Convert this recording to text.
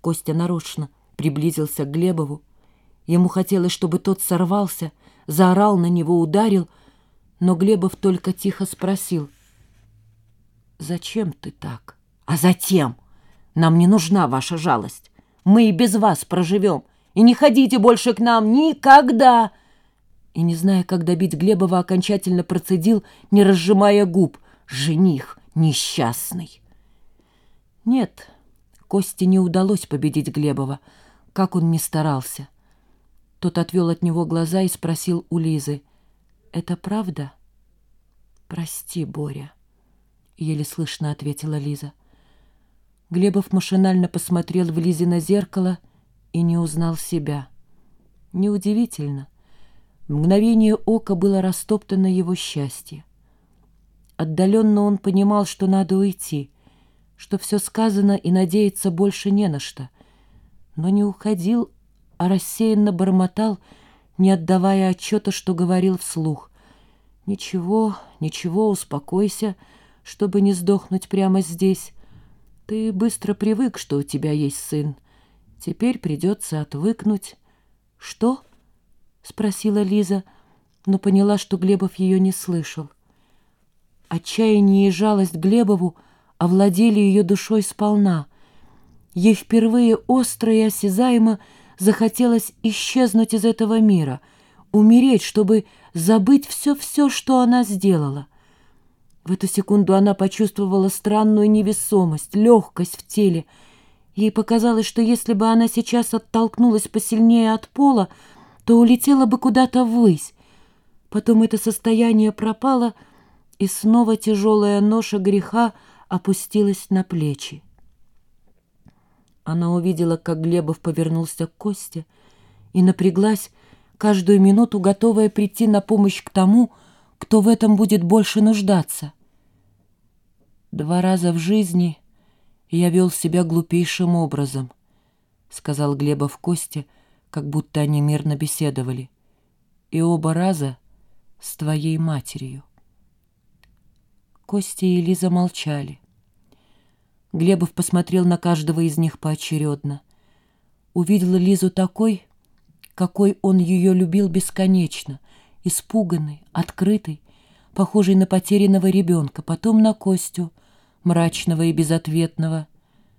Костя нарочно приблизился к Глебову. Ему хотелось, чтобы тот сорвался, заорал на него, ударил, но Глебов только тихо спросил. «Зачем ты так?» «А затем! Нам не нужна ваша жалость. Мы и без вас проживем. И не ходите больше к нам никогда!» И, не зная, как добить Глебова, окончательно процедил, не разжимая губ. «Жених несчастный!» Нет, Косте не удалось победить Глебова, как он ни старался. Тот отвел от него глаза и спросил у Лизы. «Это правда?» «Прости, Боря», — еле слышно ответила Лиза. Глебов машинально посмотрел в Лизино зеркало и не узнал себя. Неудивительно. Мгновение ока было растоптано его счастье. Отдаленно он понимал, что надо уйти, что все сказано и надеяться больше не на что. Но не уходил, а рассеянно бормотал, не отдавая отчета, что говорил вслух. «Ничего, ничего, успокойся, чтобы не сдохнуть прямо здесь». Ты быстро привык, что у тебя есть сын. Теперь придется отвыкнуть. — Что? — спросила Лиза, но поняла, что Глебов ее не слышал. Отчаяние и жалость Глебову овладели ее душой сполна. Ей впервые остро и осязаемо захотелось исчезнуть из этого мира, умереть, чтобы забыть все-все, что она сделала. В эту секунду она почувствовала странную невесомость, легкость в теле. Ей показалось, что если бы она сейчас оттолкнулась посильнее от пола, то улетела бы куда-то ввысь. Потом это состояние пропало, и снова тяжелая ноша греха опустилась на плечи. Она увидела, как Глебов повернулся к Косте и напряглась, каждую минуту готовая прийти на помощь к тому, кто в этом будет больше нуждаться. Два раза в жизни я вел себя глупейшим образом, сказал Глебов Косте, как будто они мирно беседовали. И оба раза с твоей матерью. Костя и Лиза молчали. Глебов посмотрел на каждого из них поочередно. Увидел Лизу такой, какой он ее любил бесконечно — испуганный, открытый, похожий на потерянного ребенка, потом на Костю, мрачного и безответного —